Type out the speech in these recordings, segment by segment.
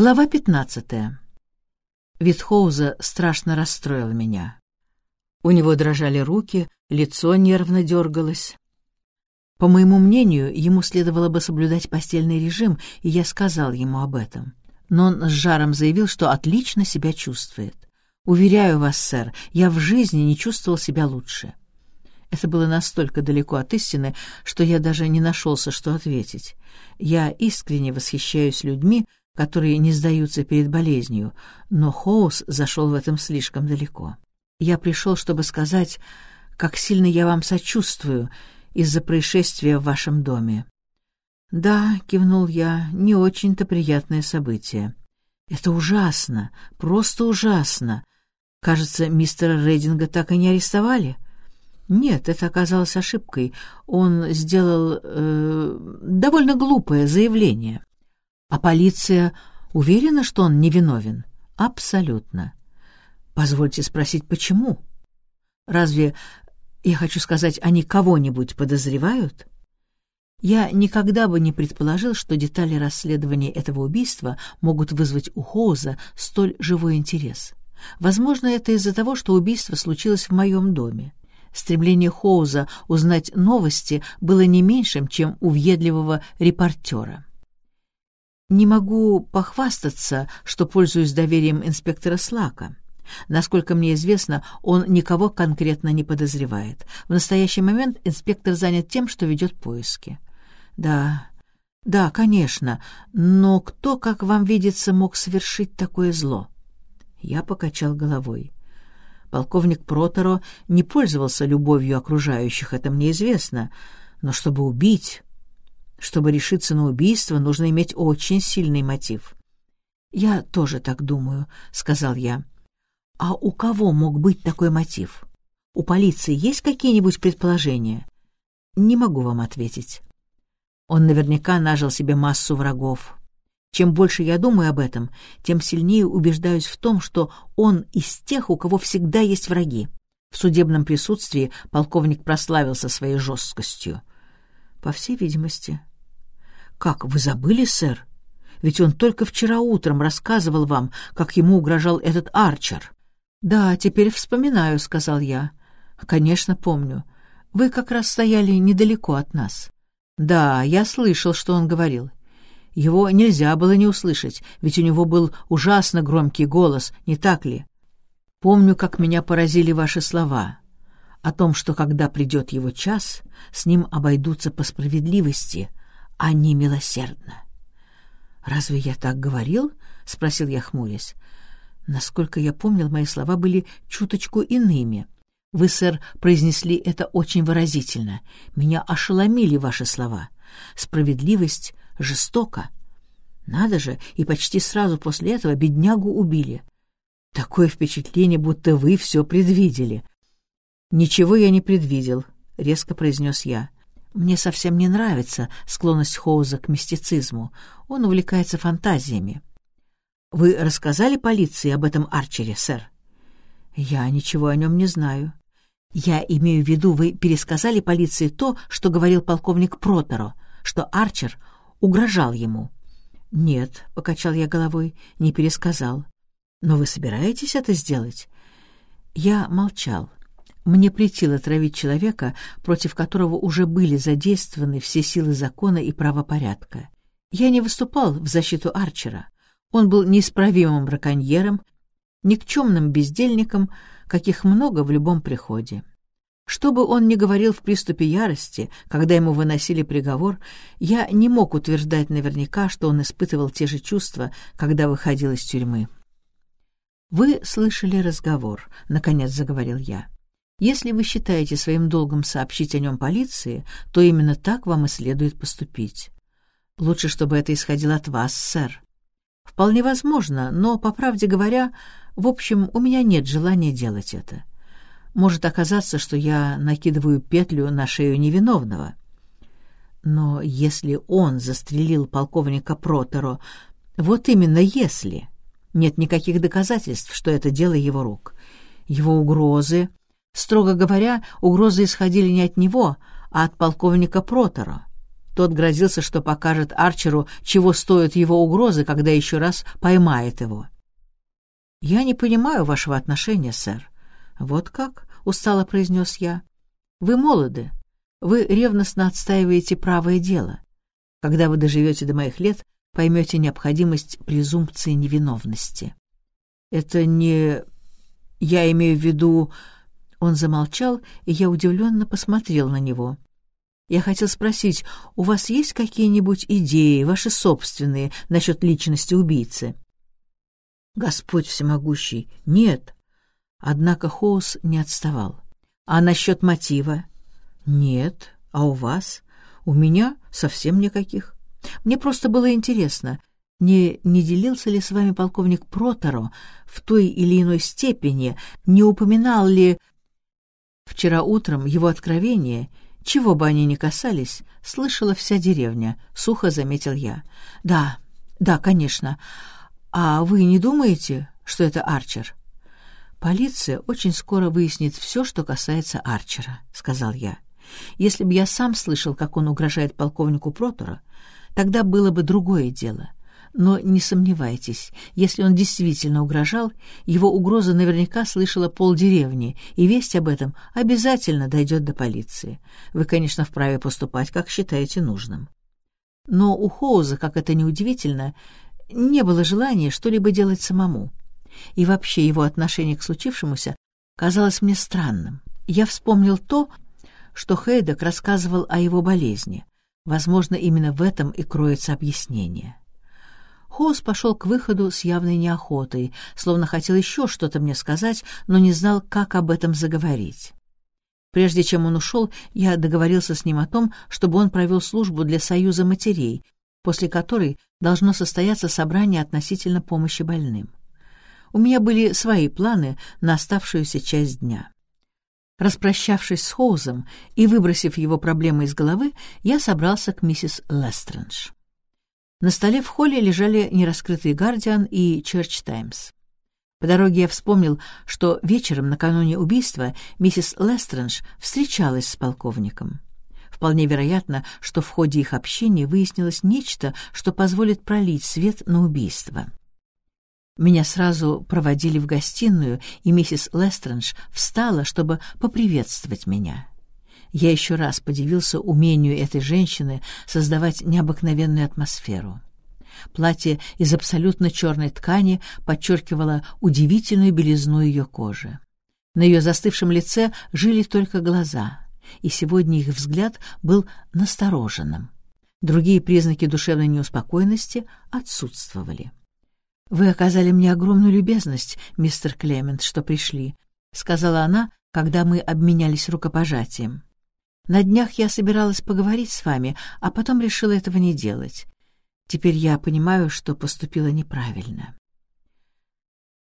Глава 15. Вид Хоуза страшно расстроил меня. У него дрожали руки, лицо нервно дергалось. По моему мнению, ему следовало бы соблюдать постельный режим, и я сказал ему об этом. Но он с жаром заявил, что отлично себя чувствует. «Уверяю вас, сэр, я в жизни не чувствовал себя лучше». Это было настолько далеко от истины, что я даже не нашелся, что ответить. Я искренне восхищаюсь людьми, которые не сдаются перед болезнью, но Хоус зашел в этом слишком далеко. Я пришел, чтобы сказать, как сильно я вам сочувствую из-за происшествия в вашем доме. «Да», — кивнул я, — «не очень-то приятное событие». «Это ужасно, просто ужасно. Кажется, мистера Рейдинга так и не арестовали?» «Нет, это оказалось ошибкой. Он сделал э, довольно глупое заявление». А полиция уверена, что он невиновен? Абсолютно. Позвольте спросить, почему? Разве, я хочу сказать, они кого-нибудь подозревают? Я никогда бы не предположил, что детали расследования этого убийства могут вызвать у Хоуза столь живой интерес. Возможно, это из-за того, что убийство случилось в моем доме. Стремление Хоуза узнать новости было не меньшим, чем у въедливого репортера. Не могу похвастаться, что пользуюсь доверием инспектора Слака. Насколько мне известно, он никого конкретно не подозревает. В настоящий момент инспектор занят тем, что ведет поиски. Да, да, конечно, но кто, как вам видится, мог совершить такое зло? Я покачал головой. Полковник Проторо не пользовался любовью окружающих, это мне известно, но чтобы убить... Чтобы решиться на убийство, нужно иметь очень сильный мотив. «Я тоже так думаю», — сказал я. «А у кого мог быть такой мотив? У полиции есть какие-нибудь предположения?» «Не могу вам ответить». Он наверняка нажил себе массу врагов. Чем больше я думаю об этом, тем сильнее убеждаюсь в том, что он из тех, у кого всегда есть враги. В судебном присутствии полковник прославился своей жесткостью. По всей видимости, «Как, вы забыли, сэр? Ведь он только вчера утром рассказывал вам, как ему угрожал этот Арчер». «Да, теперь вспоминаю», — сказал я. «Конечно, помню. Вы как раз стояли недалеко от нас». «Да, я слышал, что он говорил. Его нельзя было не услышать, ведь у него был ужасно громкий голос, не так ли? Помню, как меня поразили ваши слова о том, что когда придет его час, с ним обойдутся по справедливости, а не милосердно. «Разве я так говорил?» — спросил я, хмурясь. Насколько я помнил, мои слова были чуточку иными. Вы, сэр, произнесли это очень выразительно. Меня ошеломили ваши слова. Справедливость жестока. Надо же, и почти сразу после этого беднягу убили. Такое впечатление, будто вы все предвидели. «Ничего я не предвидел», — резко произнес я. Мне совсем не нравится склонность Хоуза к мистицизму. Он увлекается фантазиями. Вы рассказали полиции об этом Арчере, сэр? Я ничего о нем не знаю. Я имею в виду, вы пересказали полиции то, что говорил полковник Протеро, что Арчер угрожал ему. Нет, — покачал я головой, — не пересказал. Но вы собираетесь это сделать? Я молчал. Мне претило травить человека, против которого уже были задействованы все силы закона и правопорядка. Я не выступал в защиту Арчера. Он был неисправимым браконьером, никчемным бездельником, каких много в любом приходе. Что бы он ни говорил в приступе ярости, когда ему выносили приговор, я не мог утверждать наверняка, что он испытывал те же чувства, когда выходил из тюрьмы. «Вы слышали разговор», — наконец заговорил я. Если вы считаете своим долгом сообщить о нем полиции, то именно так вам и следует поступить. Лучше, чтобы это исходило от вас, сэр. Вполне возможно, но, по правде говоря, в общем, у меня нет желания делать это. Может оказаться, что я накидываю петлю на шею невиновного. Но если он застрелил полковника Протеро, вот именно если, нет никаких доказательств, что это дело его рук. Его угрозы, Строго говоря, угрозы исходили не от него, а от полковника Протора. Тот грозился, что покажет Арчеру, чего стоят его угрозы, когда еще раз поймает его. «Я не понимаю вашего отношения, сэр». «Вот как?» — устало произнес я. «Вы молоды. Вы ревностно отстаиваете правое дело. Когда вы доживете до моих лет, поймете необходимость презумпции невиновности». «Это не... Я имею в виду...» Он замолчал, и я удивленно посмотрел на него. Я хотел спросить, у вас есть какие-нибудь идеи, ваши собственные, насчет личности убийцы? Господь всемогущий, нет. Однако Хоус не отставал. А насчет мотива? Нет. А у вас? У меня совсем никаких. Мне просто было интересно, не, не делился ли с вами полковник Проторо в той или иной степени, не упоминал ли вчера утром его откровение — чего бы они ни касались, слышала вся деревня, сухо заметил я. Да, да, конечно. А вы не думаете, что это Арчер? Полиция очень скоро выяснит все, что касается Арчера, сказал я. Если бы я сам слышал, как он угрожает полковнику Протора, тогда было бы другое дело. Но не сомневайтесь, если он действительно угрожал, его угроза наверняка слышала полдеревни, и весть об этом обязательно дойдет до полиции. Вы, конечно, вправе поступать, как считаете нужным. Но у Хоуза, как это ни удивительно, не было желания что-либо делать самому. И вообще его отношение к случившемуся казалось мне странным. Я вспомнил то, что Хейдек рассказывал о его болезни. Возможно, именно в этом и кроется объяснение. Хоус пошел к выходу с явной неохотой, словно хотел еще что-то мне сказать, но не знал, как об этом заговорить. Прежде чем он ушел, я договорился с ним о том, чтобы он провел службу для Союза матерей, после которой должно состояться собрание относительно помощи больным. У меня были свои планы на оставшуюся часть дня. Распрощавшись с Хоузом и выбросив его проблемы из головы, я собрался к миссис Лестрендж. На столе в холле лежали нераскрытый «Гардиан» и «Черч Таймс». По дороге я вспомнил, что вечером накануне убийства миссис Лестрендж встречалась с полковником. Вполне вероятно, что в ходе их общения выяснилось нечто, что позволит пролить свет на убийство. Меня сразу проводили в гостиную, и миссис Лестрендж встала, чтобы поприветствовать меня. Я еще раз подивился умению этой женщины создавать необыкновенную атмосферу. Платье из абсолютно черной ткани подчеркивало удивительную белизну ее кожи. На ее застывшем лице жили только глаза, и сегодня их взгляд был настороженным. Другие признаки душевной неуспокоенности отсутствовали. «Вы оказали мне огромную любезность, мистер Клемент, что пришли», — сказала она, когда мы обменялись рукопожатием. На днях я собиралась поговорить с вами, а потом решила этого не делать. Теперь я понимаю, что поступила неправильно.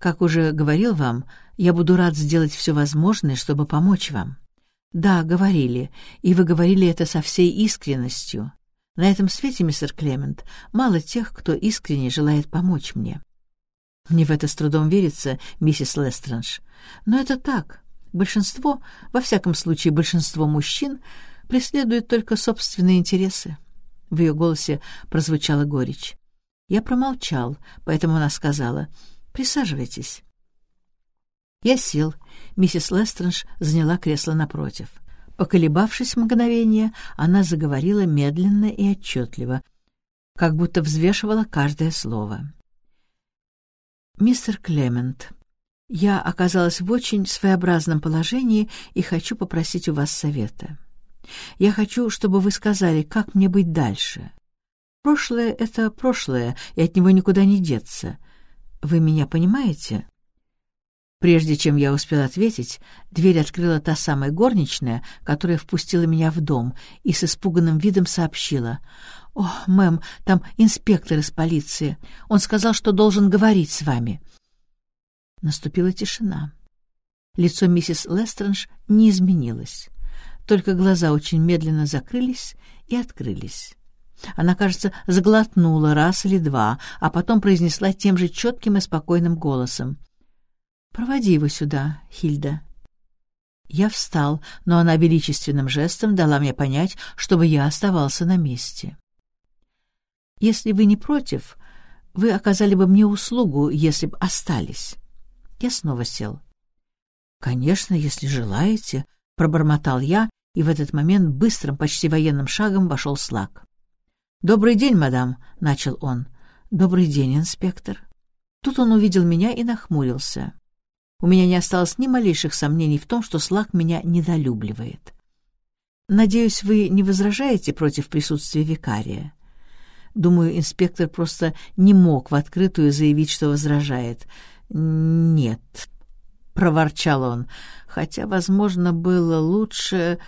Как уже говорил вам, я буду рад сделать все возможное, чтобы помочь вам. Да, говорили, и вы говорили это со всей искренностью. На этом свете, мистер Клемент, мало тех, кто искренне желает помочь мне. Мне в это с трудом верится, миссис Лестрендж. Но это так. Большинство, во всяком случае большинство мужчин, преследует только собственные интересы. В ее голосе прозвучала горечь. Я промолчал, поэтому она сказала «Присаживайтесь». Я сел. Миссис Лестрендж заняла кресло напротив. Поколебавшись мгновение, она заговорила медленно и отчетливо, как будто взвешивала каждое слово. «Мистер Клемент, я оказалась в очень своеобразном положении и хочу попросить у вас совета. Я хочу, чтобы вы сказали, как мне быть дальше. Прошлое — это прошлое, и от него никуда не деться. Вы меня понимаете?» Прежде чем я успел ответить, дверь открыла та самая горничная, которая впустила меня в дом, и с испуганным видом сообщила. «О, мэм, там инспектор из полиции. Он сказал, что должен говорить с вами. Наступила тишина. Лицо миссис Лестрендж не изменилось, только глаза очень медленно закрылись и открылись. Она, кажется, заглотнула раз или два, а потом произнесла тем же четким и спокойным голосом. «Проводи его сюда, Хильда». Я встал, но она величественным жестом дала мне понять, чтобы я оставался на месте. «Если вы не против, вы оказали бы мне услугу, если бы остались». Я снова сел. «Конечно, если желаете», — пробормотал я, и в этот момент быстрым, почти военным шагом вошел Слак. «Добрый день, мадам», — начал он. «Добрый день, инспектор». Тут он увидел меня и нахмурился. У меня не осталось ни малейших сомнений в том, что Слак меня недолюбливает. «Надеюсь, вы не возражаете против присутствия викария?» Думаю, инспектор просто не мог в открытую заявить, что возражает. «Нет», — проворчал он, хотя, возможно, было лучше...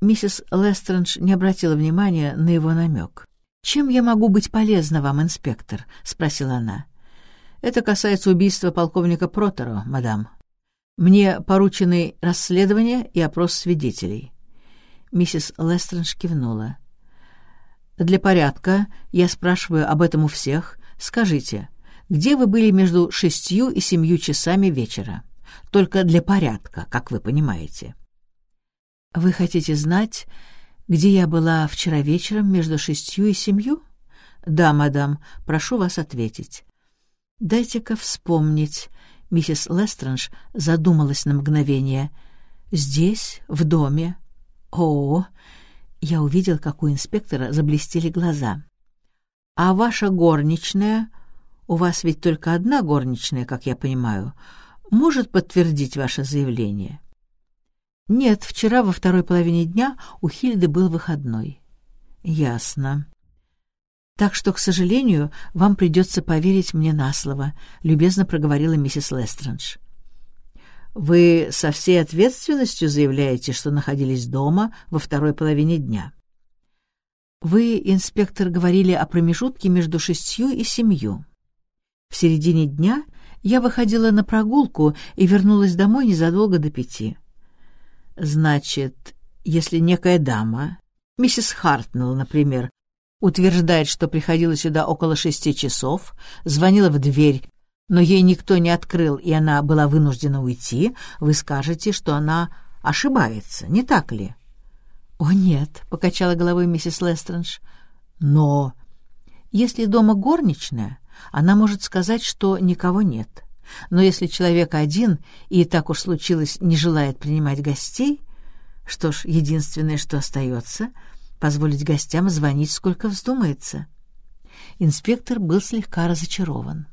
Миссис Лестрендж не обратила внимания на его намек. «Чем я могу быть полезна вам, инспектор?» — спросила она. «Это касается убийства полковника Протеро, мадам. Мне поручены расследование и опрос свидетелей». Миссис Лестрендж кивнула. «Для порядка я спрашиваю об этом у всех. Скажите, где вы были между шестью и семью часами вечера? Только для порядка, как вы понимаете». «Вы хотите знать, где я была вчера вечером между шестью и семью?» «Да, мадам, прошу вас ответить». «Дайте-ка вспомнить». Миссис Лестранж задумалась на мгновение. «Здесь, в доме?» «О!» Я увидел, как у инспектора заблестели глаза. «А ваша горничная, у вас ведь только одна горничная, как я понимаю, может подтвердить ваше заявление?» Нет, вчера во второй половине дня у Хильды был выходной. Ясно. Так что, к сожалению, вам придется поверить мне на слово, любезно проговорила миссис Лестрендж. Вы со всей ответственностью заявляете, что находились дома во второй половине дня. Вы, инспектор, говорили о промежутке между шестью и семью. В середине дня я выходила на прогулку и вернулась домой незадолго до пяти. Значит, если некая дама, миссис Хартнелл, например, утверждает, что приходила сюда около шести часов, звонила в дверь, но ей никто не открыл, и она была вынуждена уйти, вы скажете, что она ошибается, не так ли? — О, нет, — покачала головой миссис Лестрендж. — Но если дома горничная, она может сказать, что никого нет. Но если человек один и так уж случилось не желает принимать гостей, что ж, единственное, что остается, позволить гостям звонить сколько вздумается. Инспектор был слегка разочарован.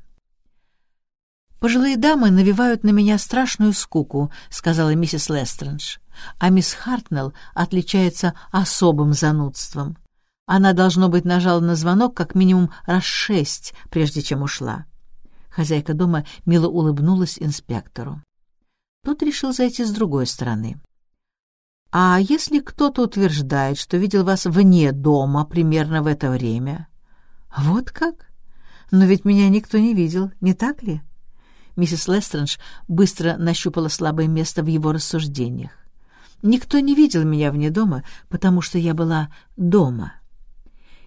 «Пожилые дамы навевают на меня страшную скуку», — сказала миссис Лестрендж. «А мисс Хартнелл отличается особым занудством. Она, должно быть, нажала на звонок как минимум раз шесть, прежде чем ушла. Хозяйка дома мило улыбнулась инспектору. Тот решил зайти с другой стороны. «А если кто-то утверждает, что видел вас вне дома примерно в это время?» «Вот как? Но ведь меня никто не видел, не так ли?» Миссис Лестрендж быстро нащупала слабое место в его рассуждениях. «Никто не видел меня вне дома, потому что я была дома».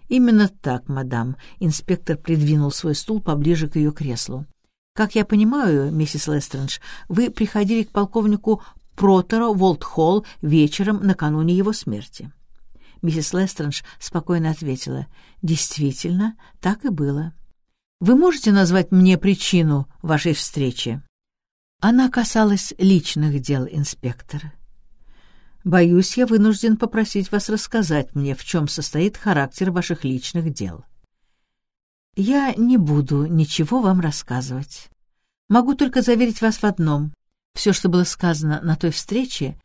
«Именно так, мадам», — инспектор придвинул свой стул поближе к ее креслу. «Как я понимаю, миссис Лестрендж, вы приходили к полковнику Протеру Волтхолл вечером накануне его смерти». Миссис Лестрендж спокойно ответила. «Действительно, так и было. Вы можете назвать мне причину вашей встречи?» Она касалась личных дел инспектора. Боюсь, я вынужден попросить вас рассказать мне, в чем состоит характер ваших личных дел. Я не буду ничего вам рассказывать. Могу только заверить вас в одном. Все, что было сказано на той встрече,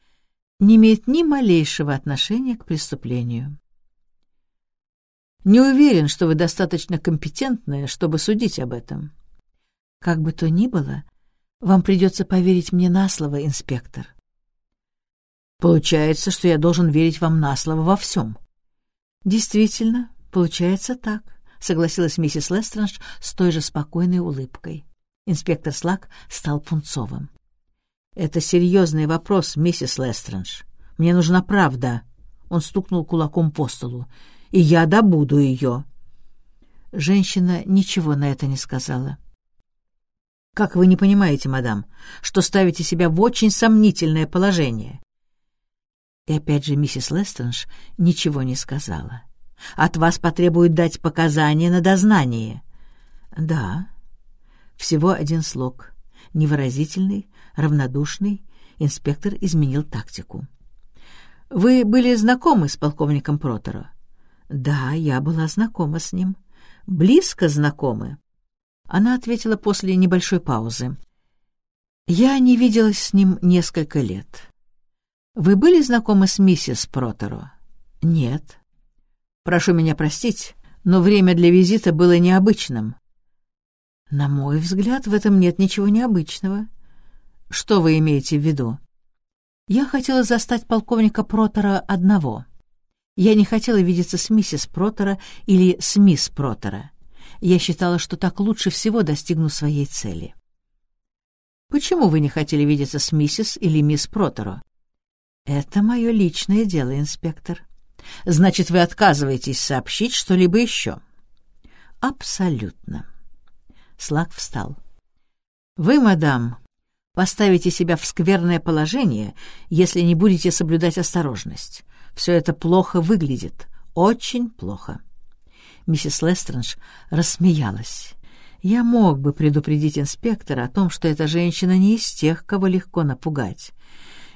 не имеет ни малейшего отношения к преступлению. Не уверен, что вы достаточно компетентны, чтобы судить об этом. Как бы то ни было, вам придется поверить мне на слово, инспектор. Получается, что я должен верить вам на слово во всем. Действительно, получается так, согласилась миссис Лестрендж с той же спокойной улыбкой. Инспектор Слак стал пунцовым. Это серьезный вопрос, миссис Лестрендж. Мне нужна правда. Он стукнул кулаком по столу. И я добуду ее. Женщина ничего на это не сказала. «Как вы не понимаете, мадам, что ставите себя в очень сомнительное положение? И опять же миссис Лестонж ничего не сказала. «От вас потребуют дать показания на дознание». «Да». Всего один слог. Невыразительный, равнодушный. Инспектор изменил тактику. «Вы были знакомы с полковником Протеро?» «Да, я была знакома с ним. Близко знакомы?» Она ответила после небольшой паузы. «Я не виделась с ним несколько лет. Вы были знакомы с миссис Протеро?» «Нет». «Прошу меня простить, но время для визита было необычным». «На мой взгляд, в этом нет ничего необычного». «Что вы имеете в виду?» «Я хотела застать полковника Протера одного. Я не хотела видеться с миссис Протера или с мисс Протера. Я считала, что так лучше всего достигну своей цели». «Почему вы не хотели видеться с миссис или мисс Протеро?» «Это мое личное дело, инспектор». «Значит, вы отказываетесь сообщить что-либо еще?» «Абсолютно». Слак встал. «Вы, мадам, поставите себя в скверное положение, если не будете соблюдать осторожность. Все это плохо выглядит, очень плохо». Миссис Лестранж рассмеялась. «Я мог бы предупредить инспектора о том, что эта женщина не из тех, кого легко напугать.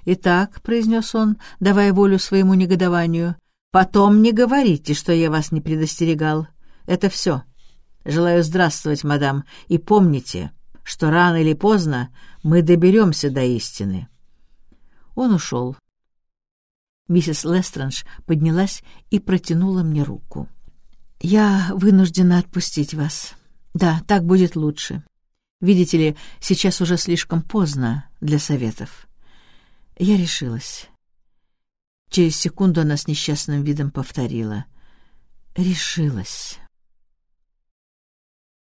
«Итак», — произнес он, давая волю своему негодованию, «потом не говорите, что я вас не предостерегал. Это все. Желаю здравствовать, мадам, и помните, что рано или поздно мы доберемся до истины». Он ушел. Миссис Лестранж поднялась и протянула мне руку. «Я вынуждена отпустить вас. Да, так будет лучше. Видите ли, сейчас уже слишком поздно для советов». Я решилась. Через секунду она с несчастным видом повторила. «Решилась».